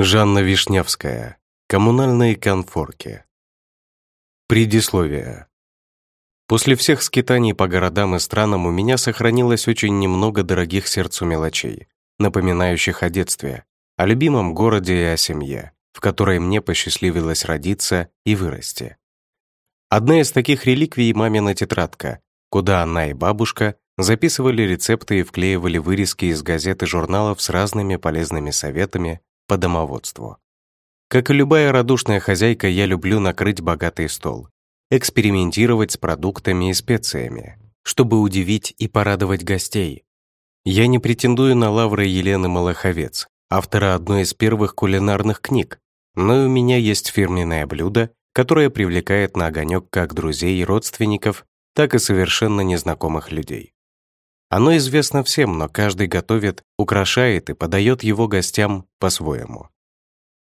Жанна Вишневская. Коммунальные конфорки. Предисловие. После всех скитаний по городам и странам у меня сохранилось очень немного дорогих сердцу мелочей, напоминающих о детстве, о любимом городе и о семье, в которой мне посчастливилось родиться и вырасти. Одна из таких реликвий – мамина тетрадка, куда она и бабушка записывали рецепты и вклеивали вырезки из газет и журналов с разными полезными советами по домоводству. Как и любая радушная хозяйка, я люблю накрыть богатый стол, экспериментировать с продуктами и специями, чтобы удивить и порадовать гостей. Я не претендую на лавры Елены Малаховец, автора одной из первых кулинарных книг, но у меня есть фирменное блюдо, которое привлекает на огонек как друзей и родственников, так и совершенно незнакомых людей. Оно известно всем, но каждый готовит, украшает и подает его гостям по-своему.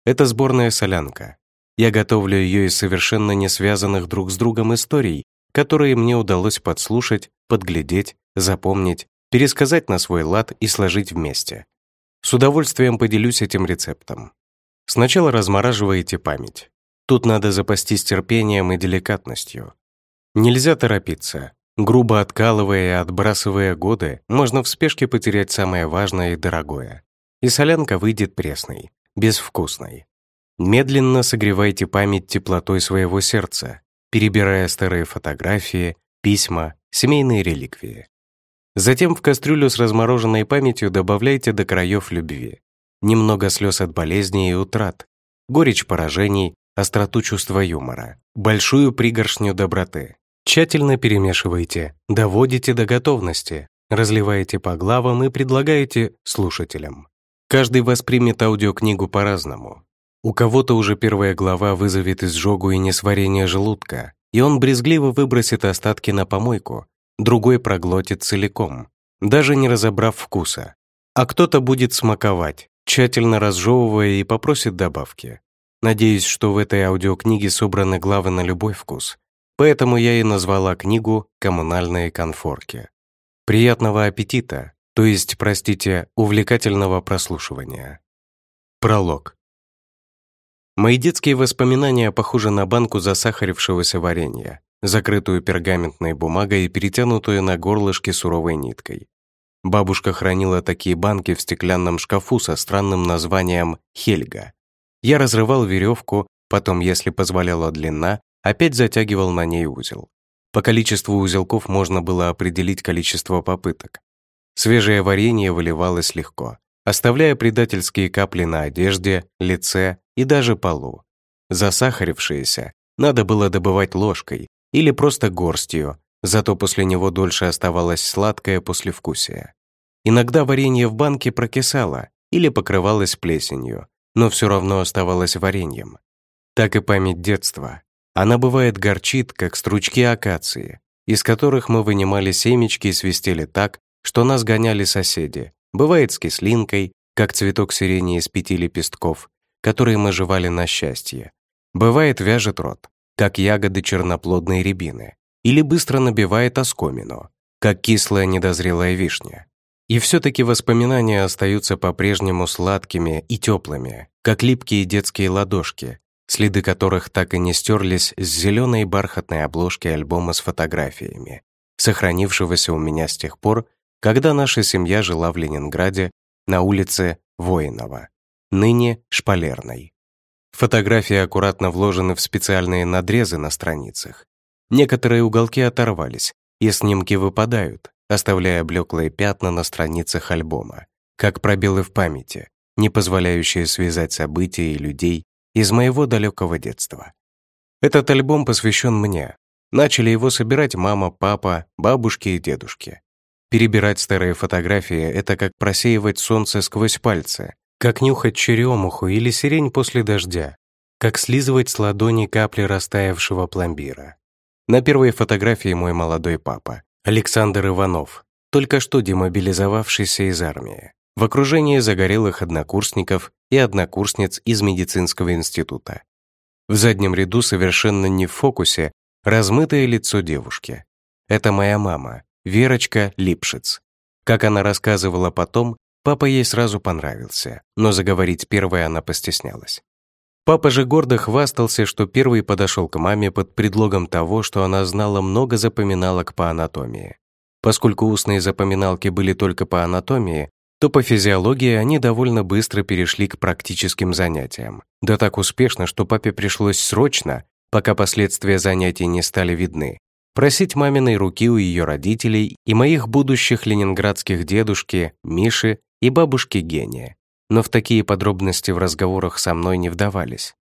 Это сборная солянка. Я готовлю ее из совершенно не связанных друг с другом историй, которые мне удалось подслушать, подглядеть, запомнить, пересказать на свой лад и сложить вместе. С удовольствием поделюсь этим рецептом. Сначала размораживаете память. Тут надо запастись терпением и деликатностью. Нельзя торопиться. Грубо откалывая и отбрасывая годы, можно в спешке потерять самое важное и дорогое. И солянка выйдет пресной, безвкусной. Медленно согревайте память теплотой своего сердца, перебирая старые фотографии, письма, семейные реликвии. Затем в кастрюлю с размороженной памятью добавляйте до краев любви. Немного слез от болезней и утрат, горечь поражений, остроту чувства юмора, большую пригоршню доброты. Тщательно перемешивайте, доводите до готовности, разливаете по главам и предлагаете слушателям. Каждый воспримет аудиокнигу по-разному. У кого-то уже первая глава вызовет изжогу и несварение желудка, и он брезгливо выбросит остатки на помойку, другой проглотит целиком, даже не разобрав вкуса. А кто-то будет смаковать, тщательно разжевывая и попросит добавки. Надеюсь, что в этой аудиокниге собраны главы на любой вкус, Поэтому я и назвала книгу «Коммунальные конфорки». Приятного аппетита, то есть, простите, увлекательного прослушивания. Пролог. Мои детские воспоминания похожи на банку засахарившегося варенья, закрытую пергаментной бумагой и перетянутую на горлышке суровой ниткой. Бабушка хранила такие банки в стеклянном шкафу со странным названием «Хельга». Я разрывал веревку, потом, если позволяла длина, опять затягивал на ней узел. По количеству узелков можно было определить количество попыток. Свежее варенье выливалось легко, оставляя предательские капли на одежде, лице и даже полу. Засахарившееся надо было добывать ложкой или просто горстью, зато после него дольше оставалось сладкое послевкусие. Иногда варенье в банке прокисало или покрывалось плесенью, но все равно оставалось вареньем. Так и память детства. Она бывает горчит, как стручки акации, из которых мы вынимали семечки и свистели так, что нас гоняли соседи. Бывает с кислинкой, как цветок сирени из пяти лепестков, которые мы жевали на счастье. Бывает вяжет рот, как ягоды черноплодной рябины, или быстро набивает оскомину, как кислая недозрелая вишня. И все-таки воспоминания остаются по-прежнему сладкими и теплыми, как липкие детские ладошки, следы которых так и не стерлись с зеленой бархатной обложки альбома с фотографиями, сохранившегося у меня с тех пор, когда наша семья жила в Ленинграде на улице Воинова, ныне Шпалерной. Фотографии аккуратно вложены в специальные надрезы на страницах. Некоторые уголки оторвались, и снимки выпадают, оставляя блеклые пятна на страницах альбома, как пробелы в памяти, не позволяющие связать события и людей из моего далекого детства. Этот альбом посвящен мне. Начали его собирать мама, папа, бабушки и дедушки. Перебирать старые фотографии — это как просеивать солнце сквозь пальцы, как нюхать черемуху или сирень после дождя, как слизывать с ладони капли растаявшего пломбира. На первой фотографии мой молодой папа, Александр Иванов, только что демобилизовавшийся из армии. в окружении загорелых однокурсников и однокурсниц из медицинского института. В заднем ряду совершенно не в фокусе размытое лицо девушки. Это моя мама, Верочка Липшиц. Как она рассказывала потом, папа ей сразу понравился, но заговорить первой она постеснялась. Папа же гордо хвастался, что первый подошел к маме под предлогом того, что она знала много запоминалок по анатомии. Поскольку устные запоминалки были только по анатомии, то по физиологии они довольно быстро перешли к практическим занятиям. Да так успешно, что папе пришлось срочно, пока последствия занятий не стали видны, просить маминой руки у ее родителей и моих будущих ленинградских дедушки, Миши и бабушки Гения. Но в такие подробности в разговорах со мной не вдавались.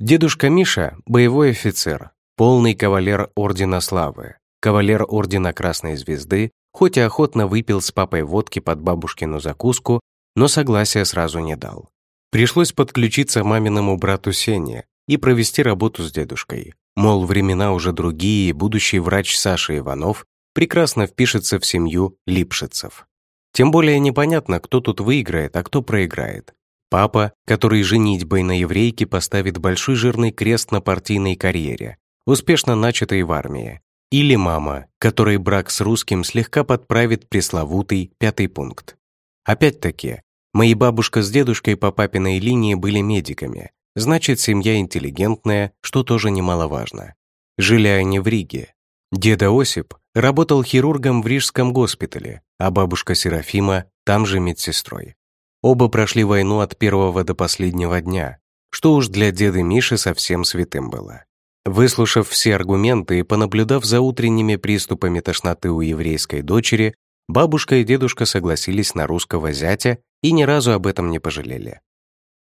Дедушка Миша – боевой офицер, полный кавалер Ордена Славы, кавалер Ордена Красной Звезды хоть и охотно выпил с папой водки под бабушкину закуску, но согласия сразу не дал. Пришлось подключиться маминому брату Сене и провести работу с дедушкой. Мол, времена уже другие, и будущий врач Саша Иванов прекрасно впишется в семью Липшицев. Тем более непонятно, кто тут выиграет, а кто проиграет. Папа, который женитьбой на еврейке поставит большой жирный крест на партийной карьере, успешно начатой в армии, или мама, которой брак с русским слегка подправит пресловутый пятый пункт. Опять-таки, мои бабушка с дедушкой по папиной линии были медиками, значит, семья интеллигентная, что тоже немаловажно. Жили они в Риге. Деда Осип работал хирургом в Рижском госпитале, а бабушка Серафима там же медсестрой. Оба прошли войну от первого до последнего дня, что уж для деда Миши совсем святым было. Выслушав все аргументы и понаблюдав за утренними приступами тошноты у еврейской дочери, бабушка и дедушка согласились на русского зятя и ни разу об этом не пожалели.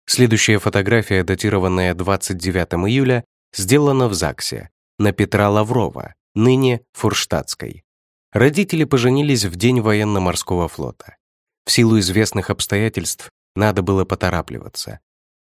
Следующая фотография, датированная 29 июля, сделана в ЗАГСе, на Петра Лаврова, ныне Фурштадтской. Родители поженились в день военно-морского флота. В силу известных обстоятельств надо было поторапливаться.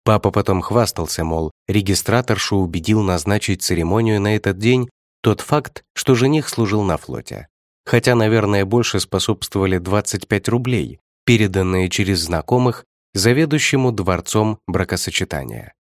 Папа потом хвастался, мол, регистраторшу убедил назначить церемонию на этот день тот факт, что жених служил на флоте. Хотя, наверное, больше способствовали 25 рублей, переданные через знакомых заведующему дворцом бракосочетания.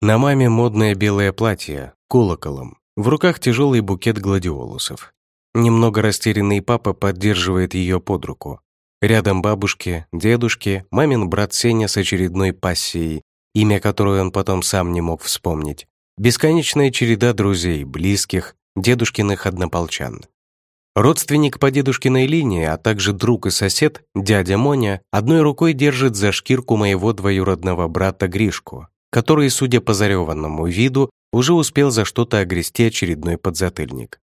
На маме модное белое платье, колоколом, в руках тяжелый букет гладиолусов. Немного растерянный папа поддерживает ее под руку. Рядом бабушки, дедушки, мамин брат Сеня с очередной пассией имя которое он потом сам не мог вспомнить, бесконечная череда друзей, близких, дедушкиных однополчан. Родственник по дедушкиной линии, а также друг и сосед, дядя Моня, одной рукой держит за шкирку моего двоюродного брата Гришку, который, судя по зареванному виду, уже успел за что-то огрести очередной подзатыльник.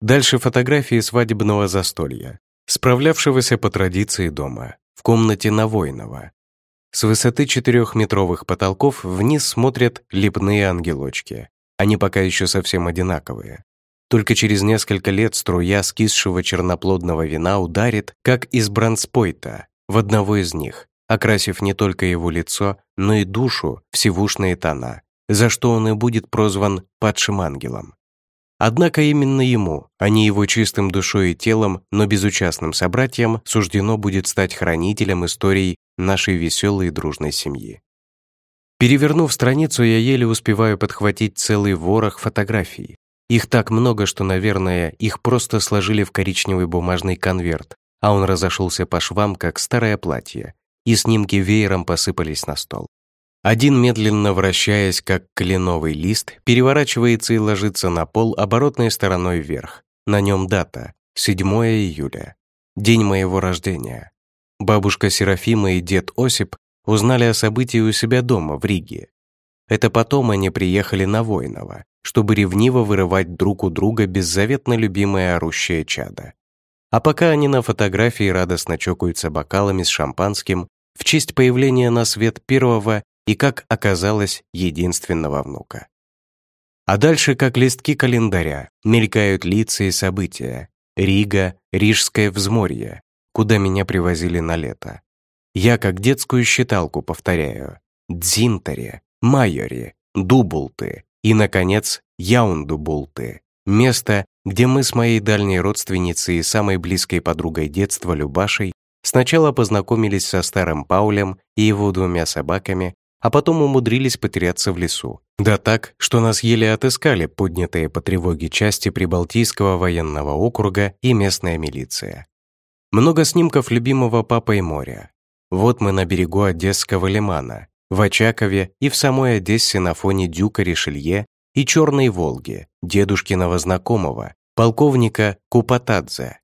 Дальше фотографии свадебного застолья, справлявшегося по традиции дома, в комнате Навойного, с высоты четырехметровых потолков вниз смотрят лепные ангелочки. Они пока еще совсем одинаковые. Только через несколько лет струя скисшего черноплодного вина ударит, как из бронспойта, в одного из них, окрасив не только его лицо, но и душу в сивушные тона, за что он и будет прозван «падшим ангелом». Однако именно ему, а не его чистым душой и телом, но безучастным собратьям, суждено будет стать хранителем историй нашей веселой и дружной семьи. Перевернув страницу, я еле успеваю подхватить целый ворох фотографий. Их так много, что, наверное, их просто сложили в коричневый бумажный конверт, а он разошелся по швам, как старое платье, и снимки веером посыпались на стол. Один, медленно вращаясь, как кленовый лист, переворачивается и ложится на пол оборотной стороной вверх. На нем дата — 7 июля, день моего рождения. Бабушка Серафима и дед Осип узнали о событии у себя дома, в Риге. Это потом они приехали на Воинова, чтобы ревниво вырывать друг у друга беззаветно любимое орущее чадо. А пока они на фотографии радостно чокаются бокалами с шампанским в честь появления на свет первого и, как оказалось, единственного внука. А дальше, как листки календаря, мелькают лица и события. Рига, Рижское взморье, куда меня привозили на лето. Я как детскую считалку повторяю. Дзинтаре, Майоре, Дубулты и, наконец, Яундубулты. Место, где мы с моей дальней родственницей и самой близкой подругой детства Любашей Сначала познакомились со старым Паулем и его двумя собаками, а потом умудрились потеряться в лесу. Да так, что нас еле отыскали поднятые по тревоге части Прибалтийского военного округа и местная милиция. Много снимков любимого папой моря. Вот мы на берегу Одесского лимана, в Очакове и в самой Одессе на фоне дюка Ришелье и Черной Волги, дедушкиного знакомого, полковника Купатадзе.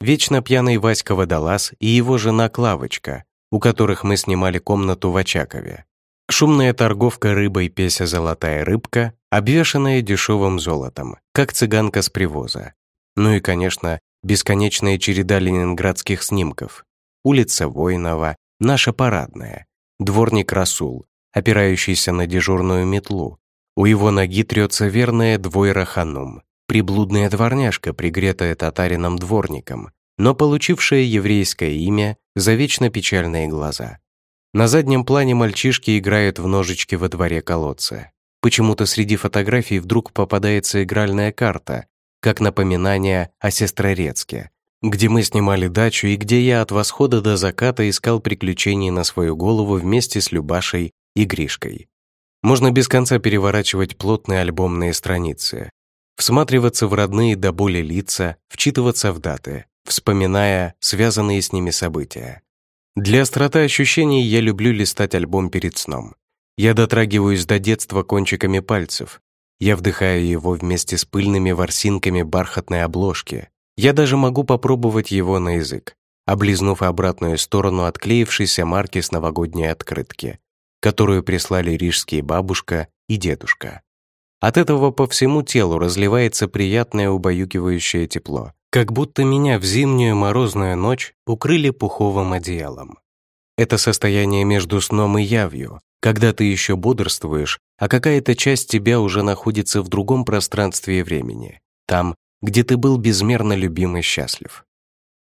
Вечно пьяный Васька Водолаз и его жена Клавочка, у которых мы снимали комнату в Очакове. Шумная торговка рыбой Песя Золотая Рыбка, обвешанная дешевым золотом, как цыганка с привоза. Ну и, конечно, бесконечная череда ленинградских снимков. Улица Воинова, наша парадная, дворник Расул, опирающийся на дежурную метлу. У его ноги трется верная двойра ханум, приблудная дворняжка, пригретая татарином дворником, но получившая еврейское имя за вечно печальные глаза. На заднем плане мальчишки играют в ножички во дворе колодца. Почему-то среди фотографий вдруг попадается игральная карта, как напоминание о Сестрорецке, где мы снимали дачу и где я от восхода до заката искал приключений на свою голову вместе с Любашей и Гришкой. Можно без конца переворачивать плотные альбомные страницы, всматриваться в родные до боли лица, вчитываться в даты, вспоминая связанные с ними события. Для остроты ощущений я люблю листать альбом перед сном. Я дотрагиваюсь до детства кончиками пальцев. Я вдыхаю его вместе с пыльными ворсинками бархатной обложки. Я даже могу попробовать его на язык, облизнув обратную сторону отклеившейся марки с новогодней открытки, которую прислали рижские бабушка и дедушка. От этого по всему телу разливается приятное убаюкивающее тепло как будто меня в зимнюю морозную ночь укрыли пуховым одеялом. Это состояние между сном и явью, когда ты еще бодрствуешь, а какая-то часть тебя уже находится в другом пространстве и времени, там, где ты был безмерно любим и счастлив.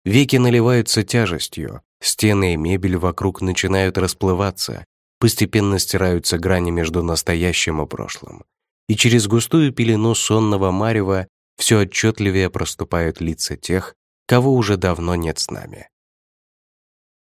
Веки наливаются тяжестью, стены и мебель вокруг начинают расплываться, постепенно стираются грани между настоящим и прошлым. И через густую пелену сонного марева все отчетливее проступают лица тех, кого уже давно нет с нами.